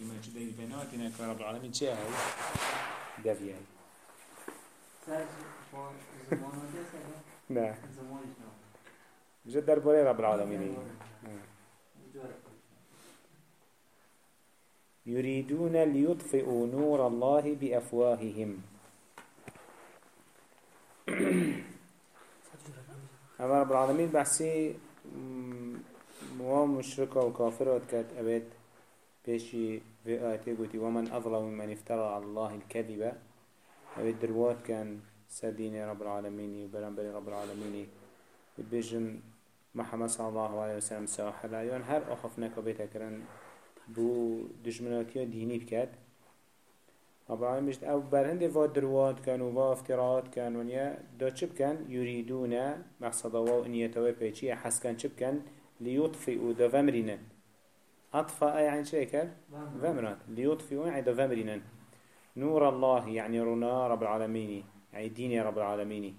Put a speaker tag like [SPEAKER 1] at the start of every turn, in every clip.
[SPEAKER 1] ما چه دقيقة ناتنا كرب العالمين چه نه درباره رب العالمين. يريدون ليطفئوا نور الله بأفواههم. أما رب العالمين بحسي مو مشركة وكافرة كات أبد بيشي في آياتي قلتي ومن أظلم من افترى على الله الكذبة أبد دروات كان سدين رب العالمين وبرنبري رب العالمين بيجن محمد صلى الله عليه وسلم ساحلا يون هر أخفناك بيتكرن بو دجمناتيا ديني بكات رب العالمين أو برهند فا دروات كان وفا افتراءات كان ونيا دا چب كان يريدون مقصد واو إن يتوي بيچي حس كان چب كان ليطفئوا دا فمرنا أطفأ يعني شيء كان فمرات ليطفئوا يعني دا فمرنا نور الله يعني رنا رب العالمين يعني دين رب العالمين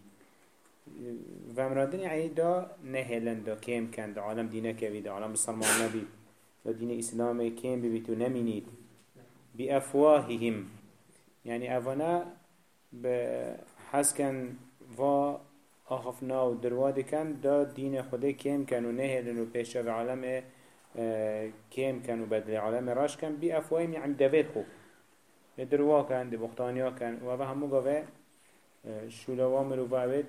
[SPEAKER 1] فمراتين يعني دا نهلن دا كيم كان دا عالم دينه كبي دا عالم بسرمان نبي دا دين إسلامي كيم ببيتو نمينيد بأفواههم يعني أفنا بحس كان فا أخفنا و درواد كان دا دين خده كيم كانوا نهلن و بيشا في عالم كيم كانوا بدل عالم راش كان بأفواههم يعني دفيد خوب. دروا كان دي بختانيا كان و همو قوة شولا وامرو باوید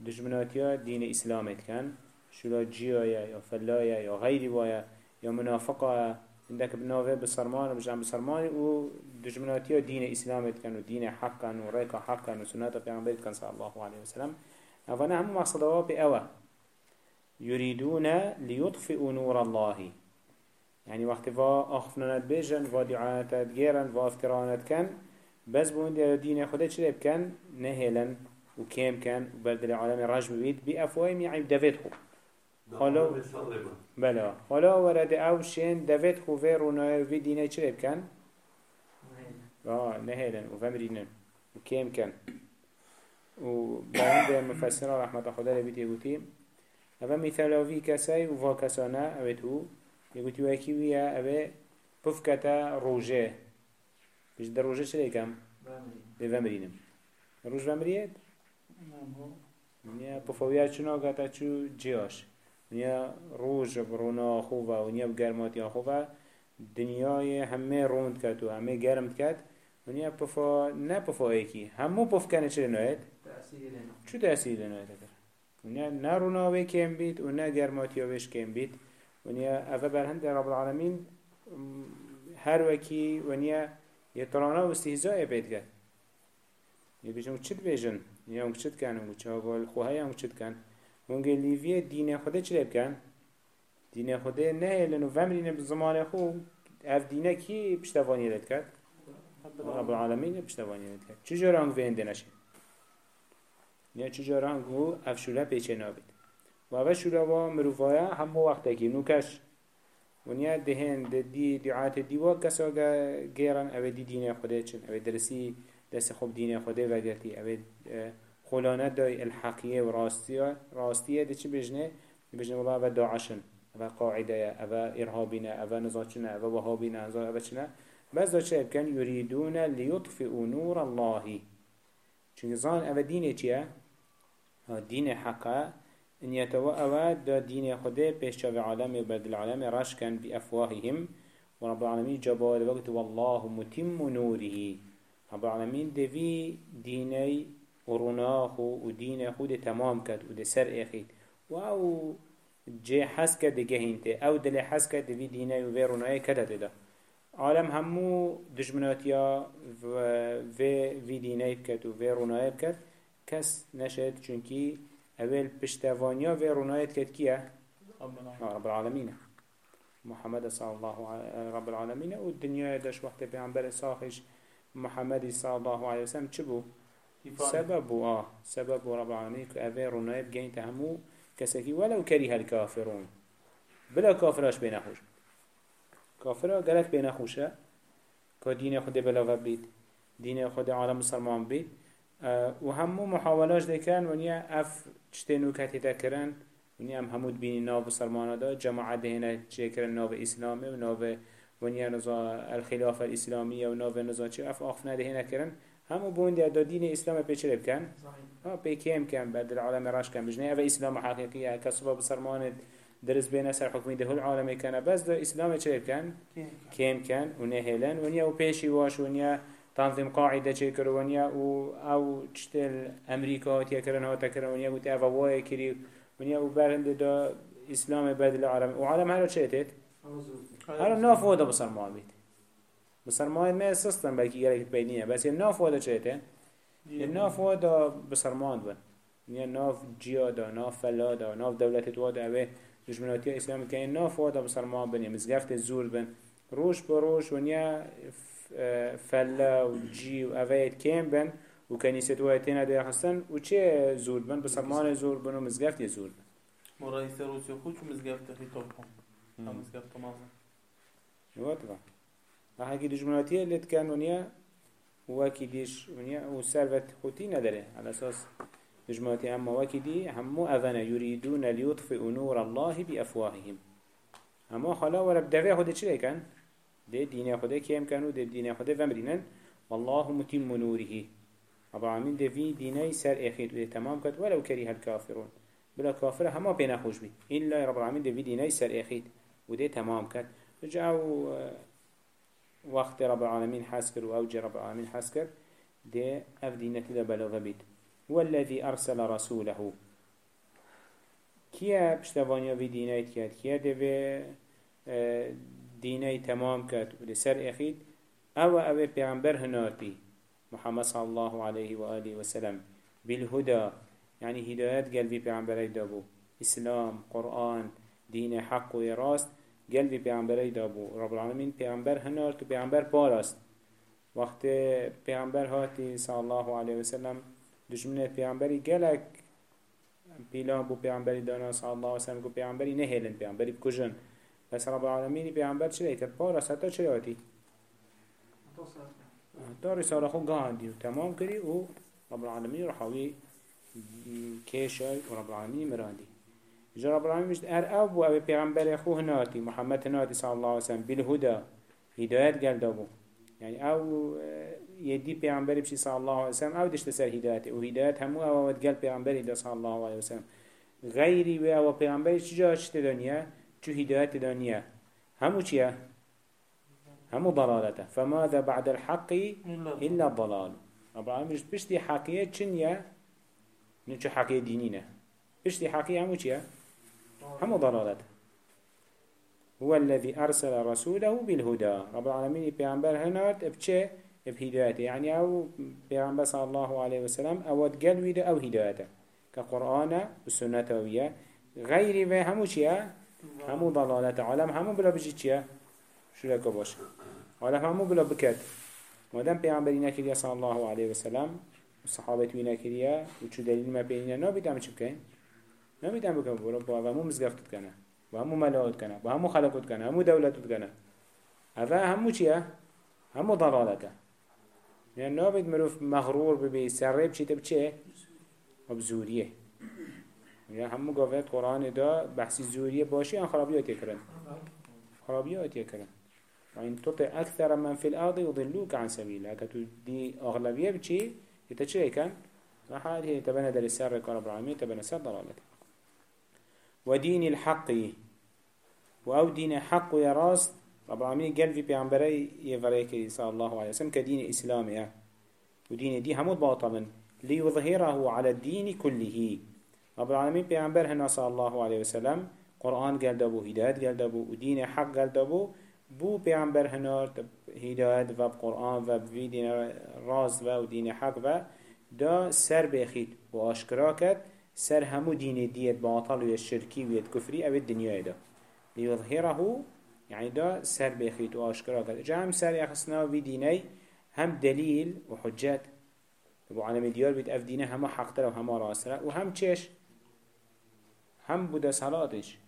[SPEAKER 1] دجمناتيا دين إسلامت كان شولا جيا يا فلايا يا غيري وايا يا منافقة عندك بنوه بسرمان وبجام بسرمان و دجمناتيا دين إسلامت كان ودين حقا وريكا حقا وسنة بيعنبيت كان صلى الله عليه وسلم. أفنا هم مقصدوا بأوى يريدون ليطفئوا نور الله. يعني وقت فا أخفنا بيجن فا دعايات جيرن فا افترانات كان بس بون دي دين خدا چرب كان نهلا وكيم كان وبرد العالم رجم بيت بأفواهم يعني دفت خو. حالا بلا. حالا ورد أو شين دفت خو في روناي في دينه چرب كان؟ آه نهلا وفمرينا وكيم كان. وبعند مفسر رحمة خدا لبيت يقولي أفا مثال في كسي وفا كسانا أبتو يقولي وكي ويا أبي بفكتا روجه بيش در روجه کم؟ ده ومرینم روز ومریت؟ نیا پفاویت چنا گتا چو جیاش نیا روز برونا خوبه و نیا بگرماتی خوبه دنیای همه روند کد و همه گرمت کد ونیا پف نه پوفا ای کی همو پف کنه چه نوید چو تأثیر نوید اگر؟ ونیا نه روناوی کم بیت و نه گرماتیاویش کم بید ونیا اوه برهند رب العالمین هر وکی ونیا یه ترانا و استهزاء بید گرد یه بیشون چید بیشن؟ یا اون چید کنه اون چه اول خواهی یا اون چید کن. اونگه لیوی دین خدا چی بکن دین خوده نه لنو ومرینه زمان خو اف دینه کی پشتوانی رد کرد؟ رب العالمين بشتواني لد كد چجور هنگ وين دنشي یا چجور هنگ هو اف شولا پیچه نابید. و اف شولا و مروفایا همو وقتا کی نوکش. ونیا دهن دی دعات دیوا کسا گیرن اوه دی دین خوده چن اوه درسی دست خوب دین خوده وگرتی اوه خلانه دای الحقیه و راستیه راستیه دی چی بجنه؟ بجنه والله اوه داعشن اوه قاعده اوه ارهابینه اوه نزاچنه اوه وهابینه اوه چنه؟ بس دا چه بکن یریدون لیطفئوا نور الله؟ چون زان اوه دینه چیه؟ دین حقه إن يتوأوا دا دين خده شاف عالم وبرد العالم رشكن بأفواههم ورب العالمين جبال وقت والله متم نوره. رب العالمين دفي ديني ورناخ ودين خود تمام كد ود سر اخيد واو جي حسك دجهنت أو دل حسك دفي ديني وفي رناي كده ده عالم همو دجمناتيا في في ديني بكت وفي رناي بكت كس نشد چونكي اول پشتوانیا و رونایت کد کیه؟ رب العالمین. محمد صلی الله رب العالمین. و دنیا داشت وقت پیامبر ساخش محمد صلی الله علیه وسلم چه بو؟ سبب آه. سبب رب العالمين كأبي رنايب جين تهمو كسكي ولو كره الكافرون بلا كافراش بين خوش كافرا قالت بين خوشة كدين خود بلا بيت دين خود عالم مسلمان بيت و همو محاولاش دکن ونیا اف چته نوکتی دکرن ونیا هم همود بینی ناو بسرمانه دا جماعت هنه چه کرن ناو اسلامه و ناو ونیا نزا الخلافه الاسلامیه و ناو نزا چه اف آخفنه ده هنه کرن. همو بوندی دا دین اسلام پیچه بکن ها پیکیم کن بعد العالم راش کن بجنه او اسلام حقیقیه کسبا بسرمانه درس بين سر حكمي ده العالم كان بس ده إسلام چه كان كيم كان ونهلن ونيا وبيشي واش ونيا تنظيم قاعدة چه كر ونيا و أو تشتل أمريكا تيا كرن هاتا كرن ونيا و تأفواي كري ونيا و برهند ده إسلام بعد العالم وعالم هلا چه تيت هلا ناف ودا بصر ما بيت بصر ما ما سستن بلكي جالك بينية بس الناف ودا چه تيت الناف ودا بصر ما بن. ونيا ناف جيادا ناف فلادا ناف دولة وادا اوه دشمناتی اسلام که این ناف وادا بسرمان بن یا مزگفت زور بن. روش بروش ونیا فلا و جی و اوید کم بن و کنیست و ایتینا دیر خستن و چه زور بن؟ بسرمان زور بن و مزگفت زور بن.
[SPEAKER 2] مرئيس روسيا خوش مزقفت خطابهم هم. مزقفت مازن
[SPEAKER 1] نواتبا هاكي دجمناتية اللي تكان ونيا وكي ديش ونيا وسالفت خوتي ندره على أساس دجماتي أما وكدي همو أذن يريدون ليطفئوا نور الله بأفواههم. أما خلا ولا بدفع خده چلي كان؟ ده دين خده كيم كانوا ده دين خده فمرينن والله متم نوره. رب العالمين ده ديني سر أخير. وده تمام كد ولو كره الكافرون. بلا كافر هما بينا خوش بي. إلا رب العالمين ده ديني سر أخير. وده تمام كد رجعوا وقت رب العالمين حسكر وأوجه رب العالمين حسكر. ده أف دينتي ده بيت. هو الذي أرسل رسوله. كيا بشتوانيا في دينيت كات كيا دي ديني تمام كات ولسر أخيد أو أو بيغمبر هناتي محمد صلى الله عليه وآله وسلم بالهدى يعني هدايات قلبي بيغمبر دابو. إسلام قرآن دين حق وراست قلبي بيغمبر دابو. رب العالمين بيغمبر هنارت و بيغمبر باراست وقت بيغمبر هاتي صلى الله عليه وسلم دشمنت پیامبری گلک پیلان بو پیامبری دانا صلی الله علیه و سلم کو پیامبری نهیلن پیامبری بکجن بس رب العالمین پیامبر چه کرد پارا ستا چه آتی؟ تا رساله خو گاندی و تمام کری و رب العالمین رحوی کیشای و رب العالمین مراندی. جا رب العالمین مشت ار أو بو أو پیغمبر خو هناتی محمد هناتی صلی الله علیه وسلم بالهدا هدایت گل دابو يعني أو يدي پیغمبر بشي صلى الله عليه وسلم أو دشت سر هدايته و هدايت همو أو ود قل پیغمبر دا صلى الله عليه وسلم. غيري و أو پیغمبر چجا چت دنيا چو هدايت دنيا همو چيا همو ضلالته فماذا بعد الحق إلا الضلال. رب العالمين بشتي حقية چنيا نچو حقية دينينا بشتي حقية همو چيا همو ضلالته هو الذي أرسل رسوله بالهدى. رب العالمين بيعنبر هنات بچه بهدايته. يعني أو بيعنبر صلى الله عليه وسلم أو تقلوي أو هدايته. كقرآن والسنة ويا. غير في همو چيا همو ضلالة عالم. همو بلا بجي چيا شو لك باش؟ عالم همو بلا بكت. مادام بيعنبرنا كريا صلى الله عليه وسلم والصحابة وينا كريا وشو دليل ما بيننا نابد عم چبكين نابد عم بكين بورا بابا مو مزقفتت كنا و همو ملاوت کنه. و همو خلقت کنه. همو دولتت کنه. اوه همو چیه؟ همو ضلالته. يعني نابد مروف مغرور ببي سرب چی تب چه؟ بزوریه يعني همو قافت قرآن دا بحثی زوریه باشی ان خرابیات يكرن خرابیات يكرن وإن تطع أكثر من في الأرض يضلوك عن سبيل هكذا دي أغلبية بچي يتشري كان راح هذه تبنى در السر رب العالمين تبنى سر ضلالته ودين الحق. و دين حق و راست رب العالمين قال في بيعنبري يفريك صلى الله عليه وسلم كدين إسلامي ودين دي همود باطلا. ليظهره على الدين كله. رب العالمين بيعنبر هنا صلى الله عليه وسلم. قرآن قال دابو هداية قال دابو ودين حق قال دابو. بو بيعنبر هنا هداية و قرآن و دين راست و دين حق و دا سر بخيد و اشكراكت سر همو دين ديت باطل و الشركي و الكفري أو الدنيا دا. ليظهره يعني دا سر بخيت واشكرا كده جا هم سر يخصنا في ديني هم دليل وحجات ابو عالم ديار بيت اف دينه هم حق تره وهم راسره وهم چش؟ هم بوده صلاتش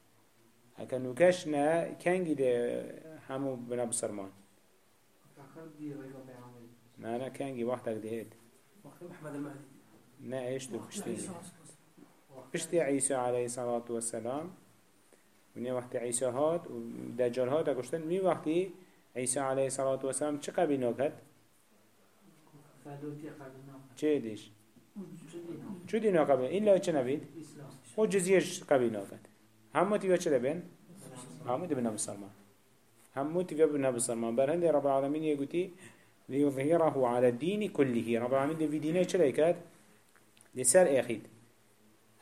[SPEAKER 1] هكا نوكش نه كنگي ده همو بنا بسرمان. ما أنا كنگي وقتك دهيت
[SPEAKER 3] محمد المهدي
[SPEAKER 1] نه إيش دو بشتيني پشت عیسی علیه الصلاة والسلام. ونیا وقتی عیسی هات و دجال هات اگشتن می وقتی عیسی علیه الصلاة والسلام چه قبیل نکد؟ چه دیش؟ دینا قبیل؟ این لای چه نبید؟
[SPEAKER 3] إسلام
[SPEAKER 1] خود جزیش قبیل نکد همه تیوه چه دبین؟ همه دبین بسرمان همه تیوه بنا بسرمان بر هنده رب العالمین یه گوتی ليظهره على الدين كله رب العالمين دي في دينه چه ليكات لسر اخيد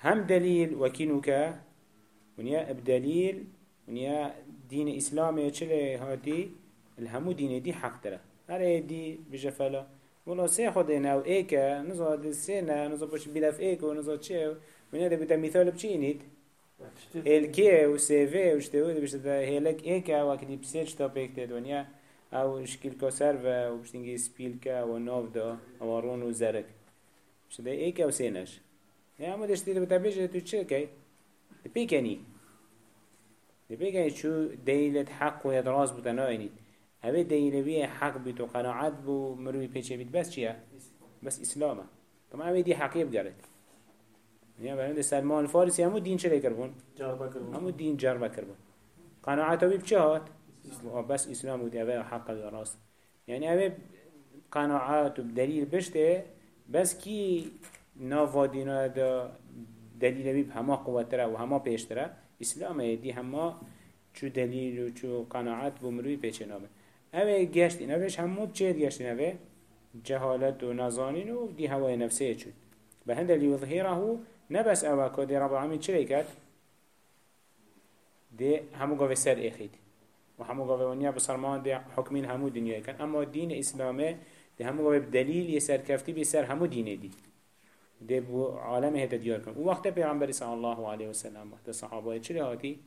[SPEAKER 1] هم دليل وكينوكا ونيا بدليل ونيا دين اسلامي چه هاتي الهمو دين دي حق تره هر دي بجفلا ولا سه خود نو ايكا نزا سينا نزا باش بلاف ايكا ونزا چه ونيا ده بتا مثال بچي نيت الكي و سيفي و شتو ده بشتا هيلك ايكا وكدي بسيج تا بيكتد ونيا أو شکل کسر و بشتینگی سپیل که و ناف دا و رون و زرک شده ایک أو سینش نه اما دشتی دو تبیجه تو چه؟ دی پیکنی چو دیلت حق و ادراز بودا ناینید اوه دیلوی حق بیت و قناعت بو مروی پیچه بیت. بس چیه؟ بس اسلامه. طبعا اوه دی حقیب گرد نه برند سلمان فارسی همو دین چه لیکر بون؟
[SPEAKER 2] جار بكر
[SPEAKER 1] همو دین جربه کر بون. قناعت اوی بچه هات؟ بس اسلام ودي اوه حق راست يعني اوه قناعات وبدليل بشته. بس كي نافا دينا دلیل بیب همه قوتره و همه پیشتره. اسلام دی همه چو دلیل و چو قناعت بمروی پیچه نابه اوه گشت نوش همه چه گشت نوه جهالت و نظانین و دی هوای نفسه چون به هنده و نبس اوه که دی رب العالمین چه کرد؟ دی همو گاوه سر اخید. و همه گاوه ونیا بسرمان دی حکمین همو دنیا کن. اما دین اسلامه دی همو گاوه دلیل یه سرکفتی بی سر همو دینه دی. ده بو عالم هتا دیار کن. و وقت پیغمبر صلی الله علیه وسلم وقت صحابه چلی هاتی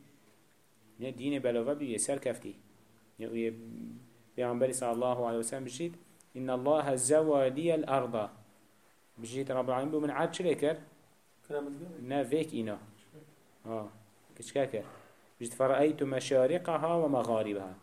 [SPEAKER 1] نه دین بلاوه بی یه سرکفتی یه پیغمبر صلی الله علیه وسلم بشید إن الله زوى لي الأرض. بجيت رب العالمين بو من عاد شلي كر نا فيك إنا آه كشكا كر بجد فرأيت مشارقها ومغاربها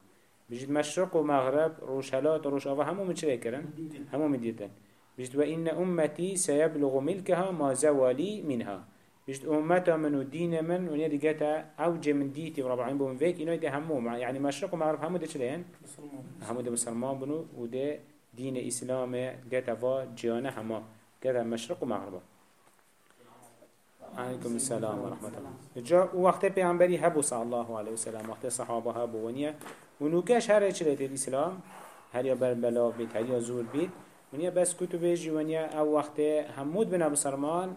[SPEAKER 1] بجد مشرق ومغرب روش هلات وروش أفا همو من شلي كرن همو من ديتن بجد وإن أمتي سيبلغ ملكها ما زوالي منها. بجد أمتا من ودين من ونيا جتا أوجه من ديتي ورب العالمين بو من فيك إنا دي همو مع- يعني مشرق ومغرب همو دي
[SPEAKER 2] مسلمان.
[SPEAKER 1] همو ده مسلمان بنو وده دين إسلام جتا فا جيانة هما جتا مشرق ومغرب. عليكم السلام ورحمة الله. جا وقت پیامبری هبو صلی الله علیه وسلم. وقت صحابه هبو ونیا. ونوکش هر چلت الاسلام هر یا بربلا بید هر یا زور بید ونیا بس کتب جی ونیا أو وقت همود بنا بسرمان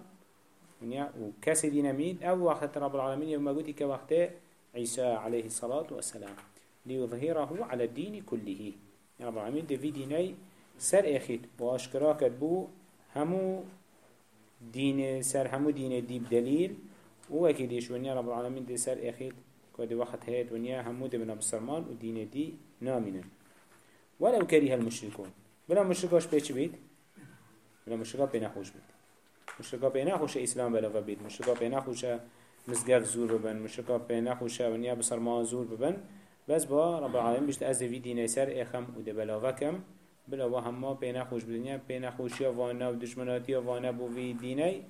[SPEAKER 1] ونیا و کسی دینامید أو وقت رب العالمین یوم قلت که وقت عیسی علیه الصلاة والسلام. ليظهره على الدين كله. رب العالمين ده في ديني سر اخيت واشكرا كتبو همو دين سر همو دين دي بدليل وأكيد يش ونيا رب العالمين ده سر اخيت كده وقت هيت ونيا همو ده بنا بسرمان ودين دي نامنا ولو كره المشركون. بلا مشركاش بيش بيت بلا مشركا بيناخوش بيت مشركا بيناخوش اسلام بلا بيت مشركا بيناخوش مزگف زور ببن مشركا بيناخوش ونيا بسرمان زور ببن بس با رب العالمين بيشت از في دين سر اخم وده بلاوكم بلا و هما بين خوش بدنيا بين خوشي وأنا و دشمناتي وأنا بو في ديني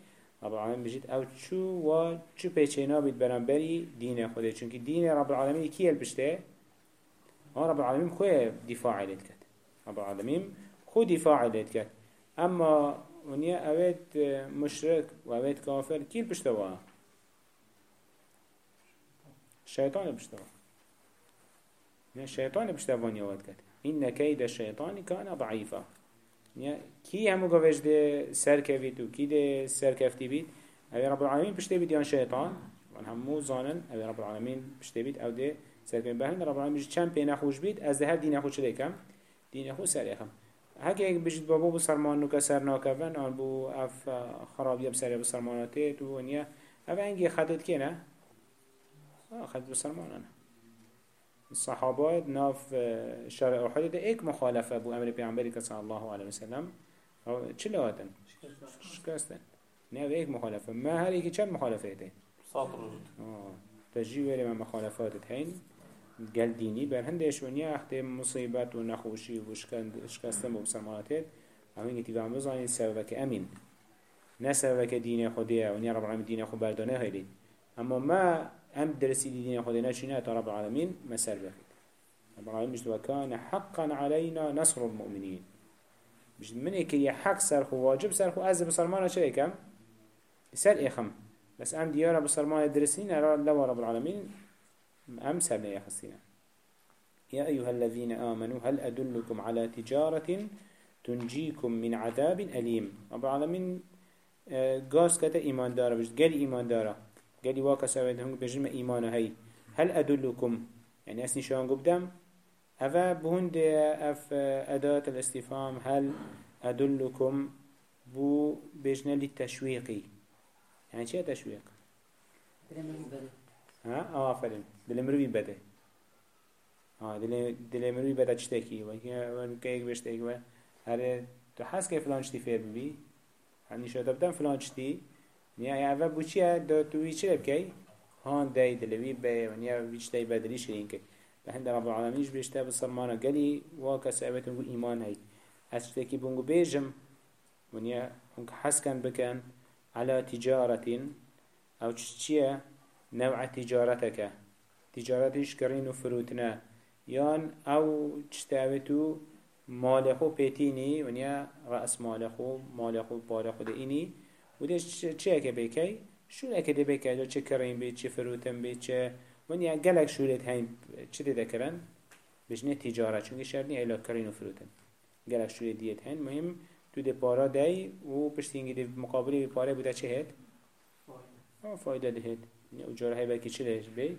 [SPEAKER 1] رب العالمين بيجيت أو چو و چو پیچینا بید برانبری دین خوده چونك دين رب العالمين كي البشته رب العالمين خوه دفاع لید کد رب العالمين خو دفاع کد اما ونیا اوید مشرک و اوید کافر کی واه الشيطان البشته واه يعني الشيطان بشتافون يواد كت إن كيد الشيطان كان ضعيفا يعني كي همو قفش ده سر كفيت وكي ده سر كفتي بيت أبي رب العالمين بشتي بيت يان شيطان وان همو زانن أبي رب العالمين بشتي بيت أو ده سر كفيت بهن رب العالمين بيجي چند بين أخوش بيت از ده هر دين أخوش ليكم دين أخو سر هكي اگه بجید بابو بسرمان نوکا سر ناکفن آن بو اف خرابی بسر بسرماناتت و نیا أو انگی خدت که نه؟ خدت بسرمانانه الصحابات ناف شرع أحد ده إيك مخالفة أبو أمر بيعنبري صلى الله عليه وسلم. أو چلواتن شكاستن ناف إيك مخالفة ما هل إيكي چند مخالفة ده
[SPEAKER 2] وجود
[SPEAKER 1] آه تجيب ما مخالفات هين قال ديني بر هندش ونیا اخت مصیبت و نخوشی و شکستن با بسرماناتت همین که تیوان بزنید سبب که امین نسبك دين خديه ونيا رب العالمين دين خد بردانه هيدي أما ما أم درسي دين خديه نشينا رب العالمين مسر بخيت رب العالمين مجد وكان حقا علينا نصر المؤمنين مجد من إيكي حق سرخو واجب سرخو أز بسرمانا شو كم سر إخم بس أم ديارة بسرمانا درسين الله رب العالمين أم يا خصينا يا أيها الذين آمنوا هل أدلكم على تجارة تنجيكم من عذاب أليم؟ رب العالمين قاس كتا إيمان دارا بجد قال إيمان دارا. قال واقع سويد هم بجرم إيمان هاي. هل أدلكم؟ يعني أسني شوان قبدم؟ أفا بهند أف أداة الاستفهام هل أدلكم؟ بو بجنا للتشويقي. يعني شيء تشويق؟ ها؟ آه فلن دل بده. ها دل دل مروي بده تشتكي وكي وكي بيشتكي و هره تو حس كيف فلان شتي فير ببي يعني شو تبدأ فلان شتي يعني أفا بوشيا دو توي شرب كي هان داي دلوي بي ونيا بيشتي بدري شرين كي لحد رب العالمين بيشتا بصرمانا قالي واكا سأبت نقول إيمان هاي أشتكي بونغو بيجم ونيا هنك حس كان بكن على تجارة أو تشتيا نوع تجارتك. تجارتش كرين وفروتنا يان أو تشتاوتو مالخو بيتيني ونيا رأس مالخو مالخو بارخو ديني ودش چه که بیکی شو که دی بیکی دو چه کرین بید چه فروتن بید چه ونیا گلک شولت هین چه دیده کرن بجنه تجارت چونکه شرط نی ایلا کرین و فروتن. گلک شولت دیت هین مهم تو دی پارا دی و پشتینگی دی مقابلی بی پاره بوده چه؟ آه فایده ده هید و جارهای بلکی چه لهش بی؟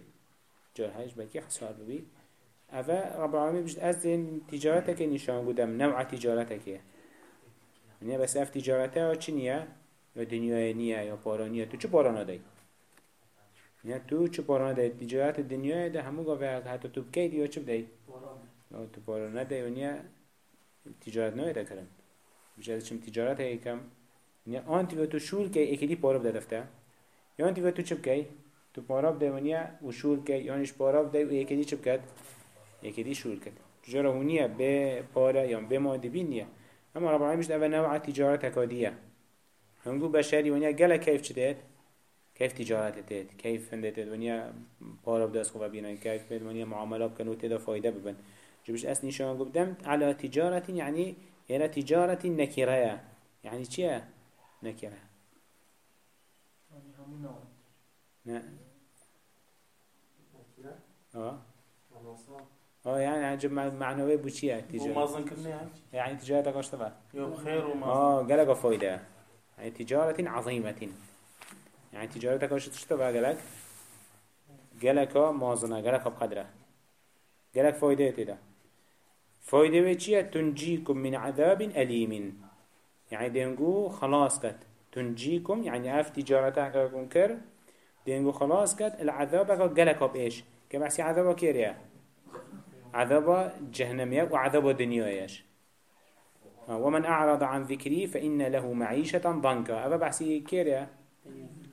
[SPEAKER 1] جارهایش بلکی خسار بی اوه رب العالمین بجد از این تجارتك نشان بودم نوع تجارتك یعنی بس اف تجارته ها چی نیه؟ یا دنیای نیه یا پارانیه تو چه پارانا دی؟ نه تو چه پارانا دی؟ تجارت دنیای ده همو گاوه حتی تو بکی یا چه بدی؟ تو پارانا دی و نیه تجارت نوی ده کرن بجد چم تجارت هایی کم نه آن تو شول که اکیدی پارا بده دفته یا آن تیوه تو چه بکی؟ تو پارا بده و شول که یانش پارا بده و اکیدی چه بکد؟ اکیدی شول کد. تجاره هونیه به پارا یا به ماده بین نیه اما رب العالمین اول نوع تجارت هکادیه هنگو بشری ونیا گله کیف چه كيف تجارت تيت كيف هندت ونيا بارا بدأس خوبا بينا كيف بيت ونيا معاملات كانوا تدا فايدة ببن. جبش أسني شو قدام على تجارة يعني يعني تجارة نكرة يعني چيا نكرة آه. آه يعني عجب معنوي بوشيا تجارة
[SPEAKER 2] ومازن كرني هاي
[SPEAKER 1] يعني تجارة قشطة
[SPEAKER 2] يوم خير ومازن
[SPEAKER 1] آه قلق فايدة يعني تجارة عظيمة يعني تجارتك تشتغل قالك قالك مازنة قالك بقدره. قالك فايدة تدا فايدة وچية تنجيكم من عذاب أليم يعني دينجو خلاص كت تنجيكم يعني اف تجارتك كر دينجو خلاص كت العذاب قالك بإيش؟ كبحسي عذاب كيريا؟ عذاب جهنمية وعذاب دنيايش ومن أعرض عن ذكري فإن له معيشة ضنكا. أبا بحسي كيريا؟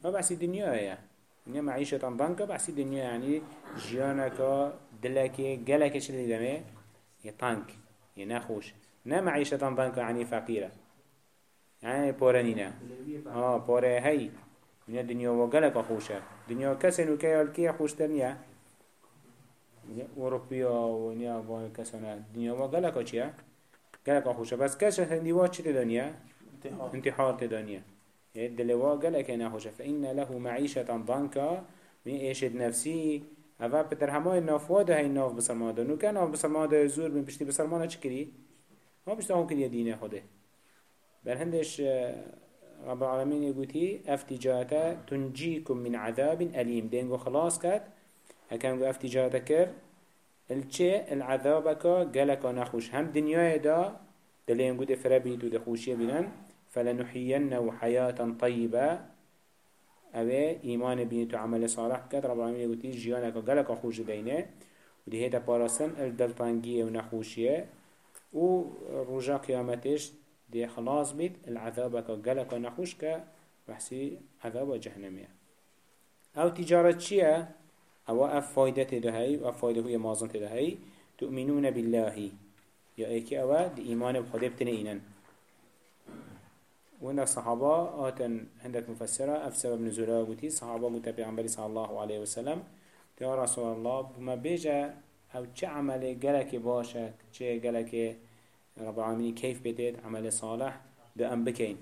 [SPEAKER 1] ما بحث الدنيا هي دنيا معيشة ضنكا بحث الدنيا يعني جيانك دلك قلك شل دمه يطنك ينخوش نا معيشة ضنكا يعني فقيرة. يعني بورانينا آه بورا هاي. من الدنيا وقلك خوشة دنيا كسن وكيال كي خوش تنيا. أوروبيا ونيا وكسنا الدنيا وقلك چيا قلك خوشة بس كسر هندي واش تدنيا.
[SPEAKER 2] انتحار.
[SPEAKER 1] انتحار تدنيا. دلوا قالك ناخوش فإن له معيشة ضنكا. من إيشد نفسي. أفا بتر همای نافواده هاي ناف بسرماده. نو كان ناف بسرماده زور من بشتي بسرمانه كري ما بشتا هم كري دينه خوده. بل هندش رب العالمين يقولي افتجاتا تنجيكم من عذاب أليم. دينغو خلاص كات هكذا نقول افتجاتا كر الچه العذابك قالك نخوش. هم دنيا دا دلين قد فربيت ودخوشيه بلن فلنحيينه حياة طيبة. أبي إيمان بينت عمل صالح كد رب العالمين يقول جيانك قلق خوش دينه. ودي هيدا بارسن الدلطانجية ونخوشية ورجا قيامتش دي خلاص بيت العذابك قلق نخوشك بحسي عذاب جهنمية. أو تجارة شيئا أو أف فايدة دهي وأف فايدة هي مازن دهي تؤمنون بالله. يا إيكي أوا دي إيمان بخده بتنئينن وإن الصحابة آتن عندك مفسرة أف سبب نزولها قوتي. صحابة قوتا بيعنبري صلى الله عليه وسلم. يا رسول الله بما بيجا أو چه عمل قلك باشا چه قلك رب العالمين كيف بديت عمل صالح ده أم بكين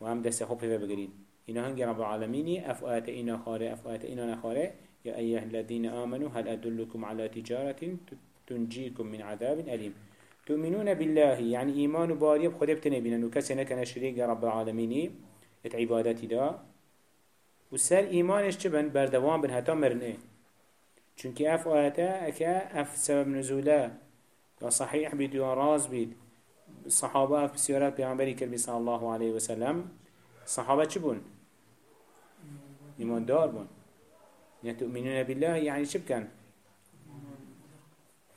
[SPEAKER 1] وهم دست خوب في بقرين إنه هنجي رب العالمين أفؤات إنا خاري أفؤات إنا نخاري يا أيها الذين آمنوا هل أدلكم على تجارة تنجيكم من عذاب أليم تؤمنون بالله يعني إيمان باري بخده بتنبين أنه كسي كان شريك رب العالمين عبادتي دا. وسر إيمانش چبن بردوان بن؟ هتا مرنه. چونك أف آياتا أكا أف سبب نزوله. یا صحيح بيد یا راز بيد الصحابة أف بسيارات بيعنبري كربي صلى الله عليه وسلم الصحابة چه بون؟ إيمان دار بون. يعني تؤمنون بالله يعني شو كان؟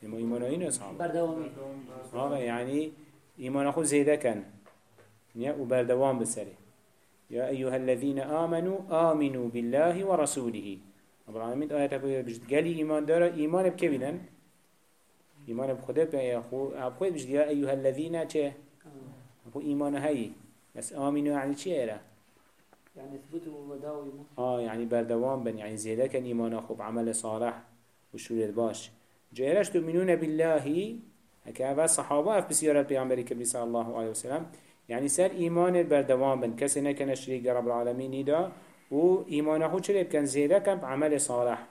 [SPEAKER 1] إما إيمانين أصحاب
[SPEAKER 3] بردوامي
[SPEAKER 1] هذا يعني إيمان أخو زيدا كان يا وبردوام بسره يا أيها الذين آمنوا آمنوا بالله ورسوله رب العالمين آيات أقول بجد قالي إيمان دارا إيمان بكبيرا إيمان بخدا يا أخو. أبخوي بجد يا أيها الذين چه؟ أخو إيمان هاي. بس آمنوا يعني چه إيرا
[SPEAKER 3] يعني اثبتوا وداوي
[SPEAKER 1] آه يعني بردوام بن يعني زيدا كان إيمان أخو بعمل صالح وشورة باش. جيرش تؤمنون بالله؟ هكذا صحابة في بسيارة بيعمر كبير صلى الله عليه وسلم يعني سر إيمان بردوام بن. كسي نكن شريك رب العالمين دا و إيمانه چلي بكن زيدا كان بعمل صالح.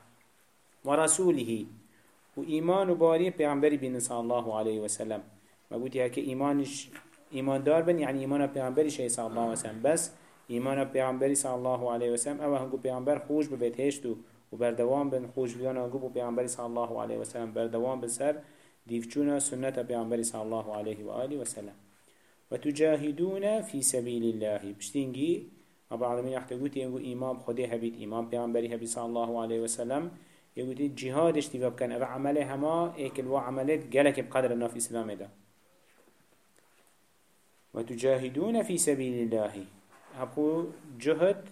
[SPEAKER 1] ورسوله و إيمان باري بيعمر بن صلى الله عليه وسلم ما قلت هكا إيمانش إيمان دار بن يعني إيمان بيعمر شيء صلى الله عليه وسلم بس إيمان بيعمر صلى الله عليه وسلم أو هنگو بيعمر خوش ببيت هشتو و بردوام بن خوش بیان آگو بو پیامبری صلی الله علیه و سلم بردوام بسر دیفچونا سنت پیامبری صلی الله علیه و آله و سلم. و تجاهدون فی سبیل الله. بشتینگی رب العالمین احتاجوتی اینگو امام خودی هبید امام پیامبری هبید صلی الله علیه و سلم يقول جهاد اشتباب كان أبا عمله هما إيك الوا عملت جلك بقدر الناف إسلام ده وتجاهدون في سبيل الله هبو جهد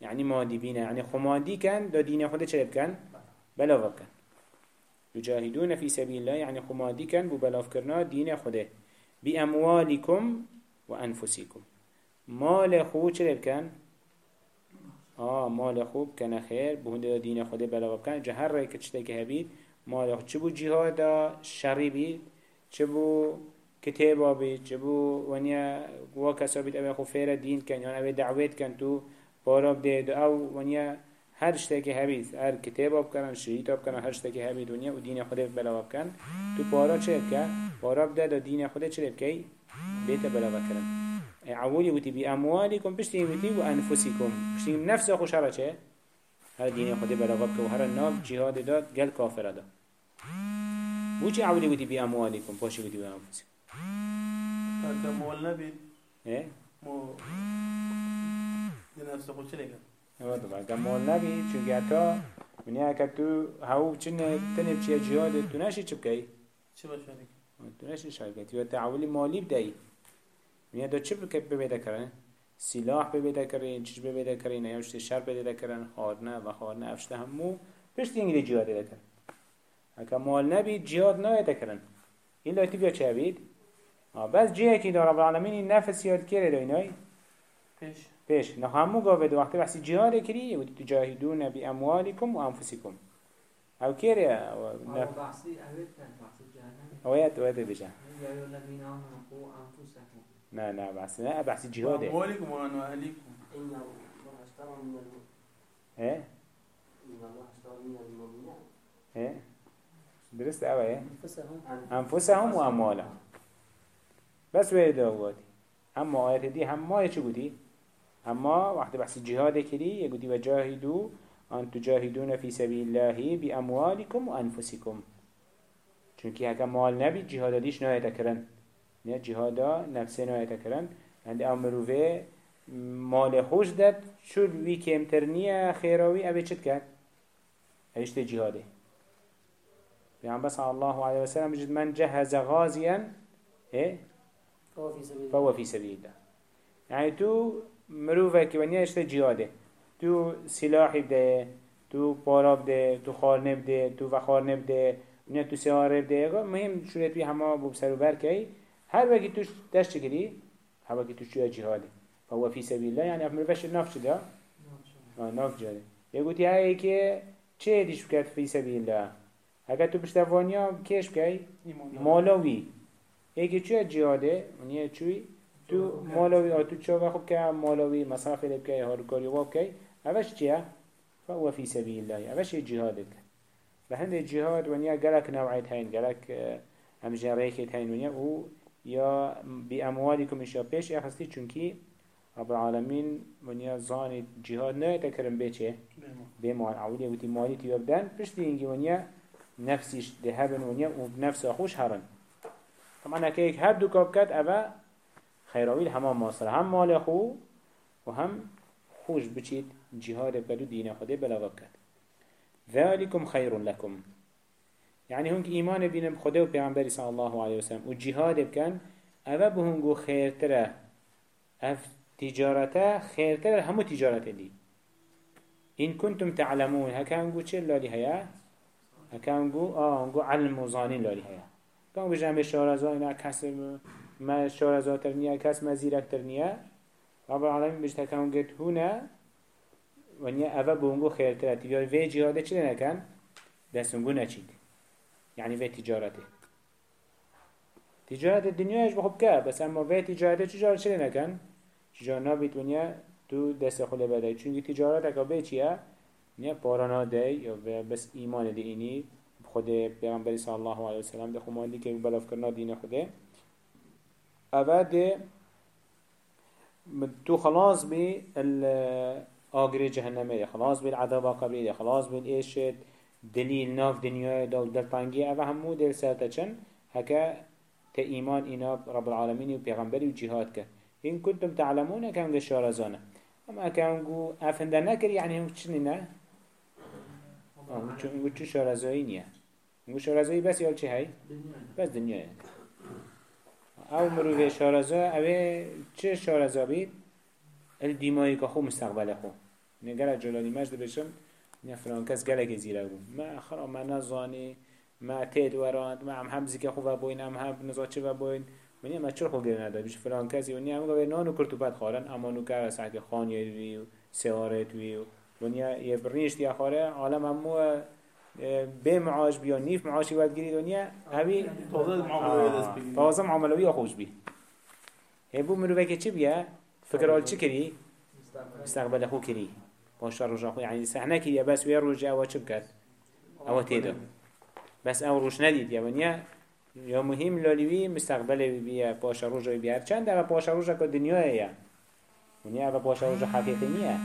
[SPEAKER 1] يعني مادي بينا يعني خمادي كان دا دين خده چلب كان بلاغ كان يجاهدون في سبيل الله يعني خمادي كان ببلاغ كرنا دين خده بأموالكم وأنفسكم مال خو چلب كان آه مال خوب کنه خیر بهونده دین خدا بلا بکن جه هر رای کچته که هبید مال خوب. چه بو جهادا شری بید چه بو کتابا بید چه بو ونیا گوه کسا بید اوه خوفیر دین کن یا اوه دعوت کن تو باراب دید او ونیا هر شته که هبید هر کتاب آب کنن شریط آب هر شته که هبید ونیا و دین خدا بلا بکن تو بارا چه بکن پارا بده دین خدا چه بکی بیت بلا بکن عولی وتي بأموالكم بشتي پشتی وأنفسكم و نفس خوش هر چه؟ هر دين خود بلاغاب که و هر جهاد داد قل کافر داد. بوش چه وتي بأموالكم؟ بی وتي بأنفسكم وتی بی انفسکم
[SPEAKER 2] تا مول نبی
[SPEAKER 1] ايه
[SPEAKER 2] مو نفس خوش نگه
[SPEAKER 1] اما طبعا که مول نبی چون گتا من اگه تو هاو چنه تنب چیه جهاد تو نشی چی بکی؟
[SPEAKER 2] چه باشونی
[SPEAKER 1] تو نشی شرکتی و تعاولی مالی بدهی. دنیا دا چه ببیده کرن؟ سلاح ببیده کرن، چیش ببیده کرن، نیوشت شر ببیده کرن، خارنه و خارنه افشته همو پشت اینگه دی جیاد ده کرن اکا مال نبی جهاد نایده کرن این لایتی بیا چه بید؟ بس جیه که دا رب العالمین این نفس یاد کرده دا اینای؟
[SPEAKER 2] پیش.
[SPEAKER 1] پیش. نه همو گاوه دو وقتی بحثی جیاد کری و تجاهدون بی اموالکم و انفسیکم. او كيريا او
[SPEAKER 3] بحثی اوید کن، بحثی جهنم
[SPEAKER 1] اوید اوید بجه.
[SPEAKER 3] یعنی یا یا لبین امنوا قو انفسکم.
[SPEAKER 1] نه نه بحث نه بحث جهاده
[SPEAKER 2] مولیکم و
[SPEAKER 4] انو اهلیکم این الله اشترى من المؤمنین
[SPEAKER 1] ايه
[SPEAKER 4] این الله اشترى من المؤمنین
[SPEAKER 1] ايه درست اوه
[SPEAKER 3] انفسهم.
[SPEAKER 1] انفسهم و اموالهم بس ويرد اوقاتي اما آیت دی هم ما چه گودی اما وقتی بحث جهاد کردی یه گودی و جاهدو ان تجاهدون فی سبیل الله باموالکم و انفسکم. چونکی هکا مال نبی جهاد دیش نهایت کرن. نه جهادا نفسه نهایت کرن هند امرو و مال خوش داد. شو وی کمتر نیه خیراوی اوه چت کرد؟ اوشت جهاده. پیامبر صلی الله علیه وسلم بجد من جهز غازیا ايه
[SPEAKER 3] فهو في سبيل الله.
[SPEAKER 1] يعني تو مروفك ونيا اشتا جهاده. تو سلاح بده تو پارا بده تو خارنه بده تو وخارنه بده ونیا تو سیاره بده. مهم شورت بی همه بو سر و بر کی هر وقتی توش دست چکری هوا كي تشوية جهاده. فهو في سبيل الله يعني أفمر فش النفش ده آه جاده يقول تي هاي كي چه ديش بكات في سبيل الله؟ هكا تو بشتفانيا كيش بكاي مالوي ايكي چه جهاده؟ ونیا چوي تو مالوي أو تو چاوا خب که مالوي مصرف لبكاي هاركاري وابكاي اوش چيه فهو في سبيل الله. اوش جهادك بهند جهاد ونیا گلک نوعیت هين گلک هم جريكت هين ونیا و یا بأموالكم إشياء بيش أخستي چونكي رب العالمين ونیا زاني جهاد نه تكرم بيچه بمال عودي وتي مالي تيوبدن پشتی اینگی ونیا نفسيش دهبن ونیا و بنفس خوش هرن طبعا هكيك هر دو كاب كات أبا خيراويل هما ماصر هم مال خو وهم خوش بچيت جهاد بدو دين خده بلا وكت ذلكم خير لكم يعني هنك إيمان بين بخده و پیغمبر صلى الله عليه وسلم و جهاد بكن أبا بهنگو خير تره اف تجارته خير تره همو تجارته دي إن كنتم تعلمون. هكا هنگو چه لالي هيا هكا هنگو؟ آه هنگو علم وظانين لالي هيا كان بجمع شارزا إنا كس ما شارزا ترنيا كس مزيرك ترنيا رب العالمين بجتا كان قد هنا ونیا اوه بونگو خیر تره یا وی جهاده چی نکن؟ دستونگو نچید. یعنی وی تجارته تجارت دنیاش بخوب که بس اما وی تجارته چجار چی نکن؟ چجار نابید ونیا تو دست خوله بده. چونکه تجارت اکا به چیه؟ نیا پارانا ده یا بس ایمان ده اینی. خود پیغمبری صلی الله علیه وسلم ده خمالی که بلاف کرنا دین خوده. اوه تو خلاص بی آگری جهنمه خلاص بین عذاب قبری خلاص بین دلیل ناف دنیای دل دل تنگی او همو دل سرتا چن هکا تا ایمان اینا رب العالمین و پیغمبری و جهاد که این کنتم تعلمونه که همگه شارزانه اما که همگو افنده نکر یعنی همگو چنی نه؟ همگو چو شارزایی نیه همگو شارزایی بس یا چه هی؟ بس دنیای او مروی شارزا اوه چه شارزا بید؟ الدیمایی که خو مستقبل خو نگره جلالی مجد بشم نه فلان کس گله زیره بو ما خرا ما نزانی ما تید وراد ما هم همزی که خوب بوین هم هم نزا چه و بوین. ونیا ما چرا خوب نده بیش فلان کسی ونیا هم گوه نانو کرتو بد خارن اما نو که ساعت خانیه وی و سوارت وی و ونیا یه برنیشت یا خاره عالم همو به معاش بیا نیف معاشی باید گیری دنیا. همی تازه معاملوی خوش بی. هبو مروه که چی بیا؟ فکر آل چی کری؟ مستقبل خو کری. باش رجع خو يعني سحنا كي بس ويا رجع وشب كات أو تيدا بس أو روش نديد يا ونيا يا مهم لولوي مستقبل بيا باش رجع بيا چند دقيقة باش رجع كدنيا يا ونيا أبا باش رجع حقيقي نيا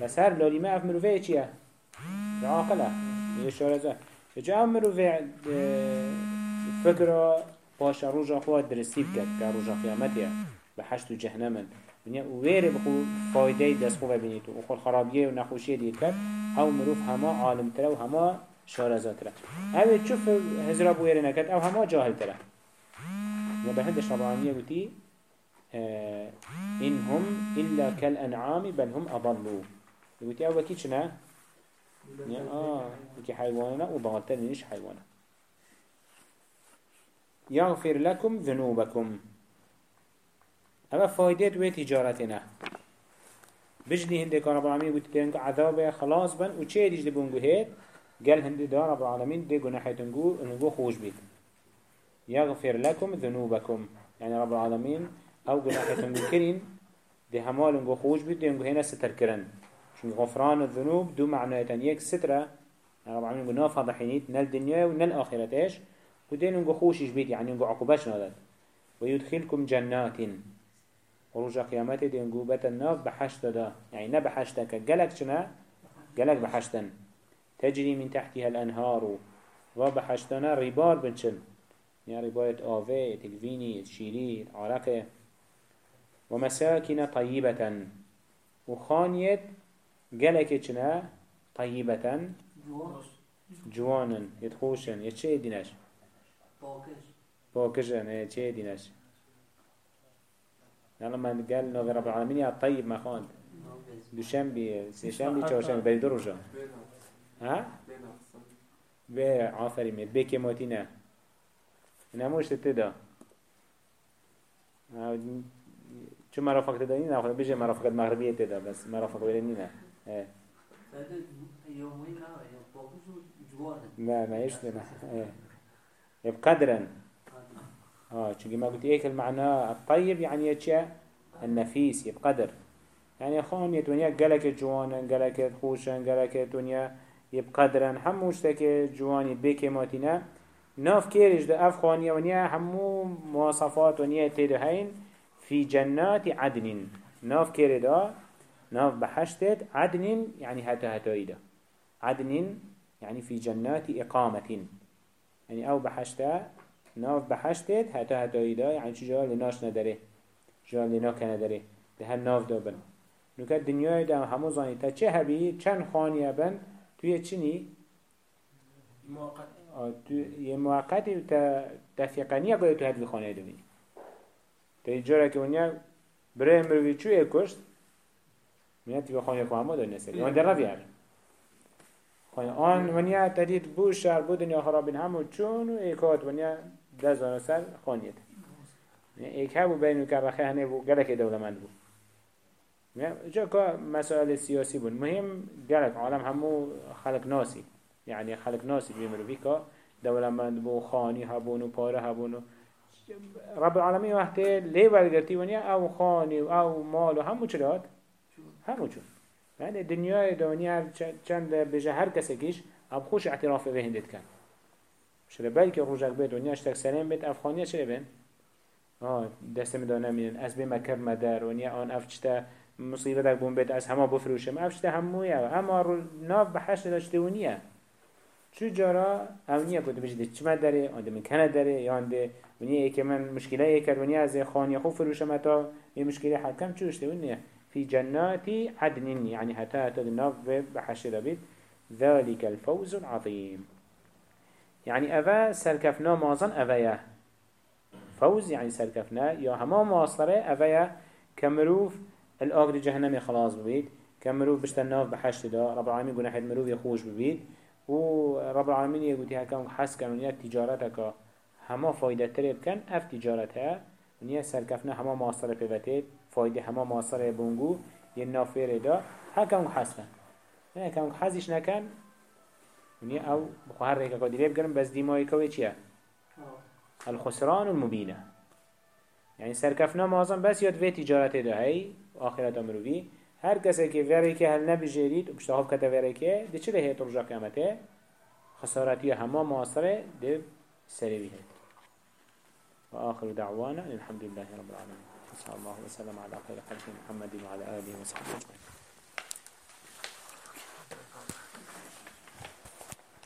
[SPEAKER 1] بس هر لولي ما أفمرو فيه چيا عاقلة يشارة جا أمرو فيه فكرة باش رجع خو درستيب كات كرجع قيامتها بحشت جهنم ونیا ویره بخو فایده دست خوبه بینید و خود خرابیه و نخوشیه دید کرد. أو مروف همه عالم تره و همه شارزا تره اوه چوف هزرا ویره نکد أو همه جاهل تره هندش ربعانیه گوتی إن هم إلا كالأنعام بل هم أضلوا يقولي أول كي شنا آه كي حيوانا وضغطر نيش حيوانا يغفر لكم ذنوبكم اما فایده وی تجارتنا بجدي هنده كان رب العالمين قلت تنقو عذاب خلاص بن و چه دیج دبونگو هید؟ قال هنده دا رب العالمين دي گناحي تنقو انقو خوش بيت يغفر لكم ذنوبكم يعني رب العالمين أو گناحي تنقو كرين دي همال انقو خوش بيت دي انقو هنا ستر كرن چون غفران الذنوب دو يك سترة. يعني رب العالمين قلنا فضحينيت نال دنيا ونال آخرتش. ودين انقو خوشش بيت يعني انقو عقوبش نادت ويدخلكم جنات ورجع قيامته دينجو بات الناف بحشت دا يعني نه بحشتك جلك شنا جلك بحشتن تجري من تحتها الأنهار وبحشتنا ربار بنشل يعني رباية آوه تكفيني شيري عرقه. ومساكن طيبة. وخانية جلك شنا طيبة. جوانا يتخوشن. يتشي ديناش
[SPEAKER 3] باكش
[SPEAKER 1] باكشن يتشي ديناش يعني لما قال نوغي رب العالمين يا طيب ما خاند دوشنبي سيشنبي چهارشنبي بري دروجا ها؟ به عافري ميت بي كيموتينا. نموش تدا شو مرافق تداني نا خدا بيجي مرافق مغربية تدا بس مرافق ولني نا
[SPEAKER 3] إيه. يومين لا يوم باقوش جوانه
[SPEAKER 1] ما قلت ايك المعنى؟ الطيب يعني يتشا النفيس يبقدر يعني خان يتونيا قالك جوانا قالك خوشا قالك تونيا يبقدرا هموش تك جواني بيكي ماتينا ناف كيرج ده أف خانيا ونيا همو مواصفات ونيا تيدو هين في جنات عدن ناف كيري ده ناف بحشتت عدن يعني هتا هتا إيدا. عدن يعني في جنات إقامة يعني أو بحشتا ناف بحشتت هتا هتا إيدا يعني شو جوال لناش نداره جوال لنا نداره ده هل ناف دابن نوكا دنیای ده همو زانی تا چه هبی چند خانیه بن توی چنی
[SPEAKER 3] موقت
[SPEAKER 1] تو یه موقتی تا تفیقنیه باید تو هدوی خانه دوی تا اینجا که ونیا برای مروی چوی کشت ونیا تیوی خانه که همو داری نسلی وان در روی خانه آن ونیا تدید بو شهر بو دنیا خرابین همو چون و ایکات ونیا دزانه سر خانیت. ایک هبو بینو که رخه هنه بو گلک دولمند بو. جا که مسائل سیاسی بون مهم گلک عالم همو خلق ناسی. يعني خلق ناسی بيمرو بيكا دولمند بو خاني هبون پاره هبون و رب العالمين وقتی ليه برگرتی ونیا او خاني و او مال و همو چراد همو چون. يعني دنیای دنیا چند بجه هر کسی کش اب خوش اعتراف به هندت کن. شده. بلکه روزک به دنیا اشتک سلام بيت افخانیه چه بین؟ آه دست مدانه مینن از به مکر مدر ونیا آن افچتا مصیبتك بون بيت از همه بفروشم. افشته همویه. اما رو ناف بحشت داشته ونیه چو جارا؟ اونیه کده بجده چما داره آنده من کنه داره یا آنده ونیه که من مشکله ای کرد. ونیه از خانی خوب فروشم اتا یه مشکله حکم چو اشته ونیه في جنات عدن يعني حتى حتى الناف بحشت دابيت ذلك الفوز العظيم يعني أفا سركفنا مازن أفايا فوز يعني سركفنا يا هما مواصلة أفايا كمروف الآقر جهنم خلاص ببيت كمروف بشت الناف بحشت دا. رب العالمين قلنا حد مروف يخوش ببيت و رب العالمين يقولي هكا حس كان ونيا تجارتك هما فايدة تريب كان اف تجارتها ونيا سركفنا هما مواصلة ببتت فايدة هما مواصلة بونجو ينافير دا. هكا حس كان هكا حزش نكن ونيا أو بخوهر ريكا قدري بقرن بس ديماي كوي چيا الخسران المبينة يعني سركفنا معظم بس يد في تجارت ده هاي آخرت مروی هر کسی که وری که هل نبی جرید و بشتاف کتا وری که ده چه هیت رجا قیامته؟ خسارتی همه معاصره ده سری هید و آخر دعوانا الحمد لله رب العالمين صلى الله وسلم على خير خلق محمد وعلى آله وصحبه